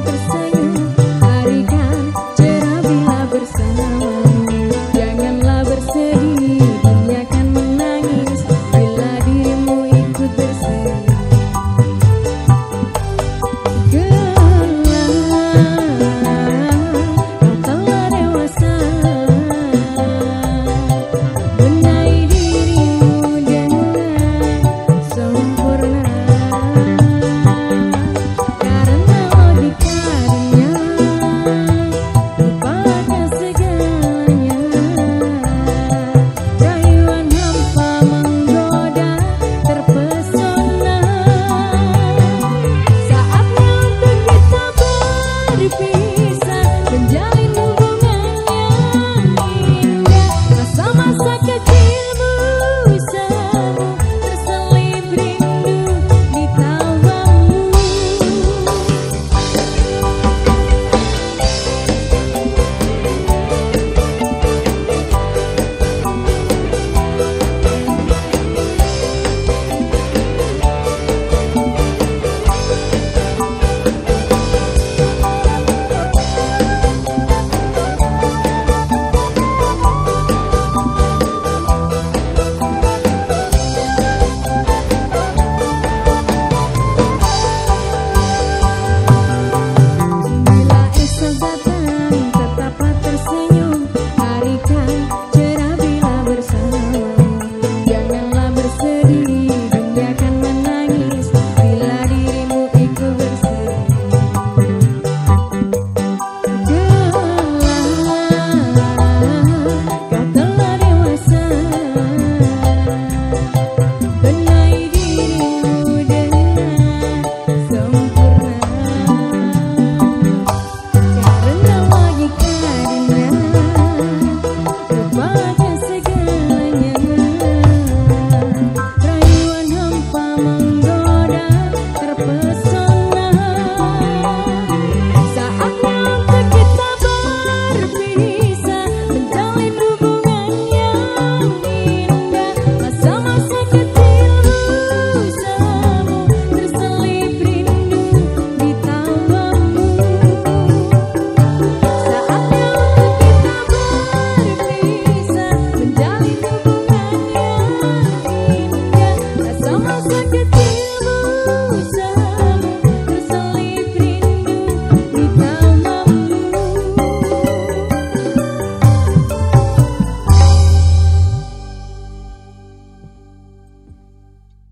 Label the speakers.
Speaker 1: sempre ser.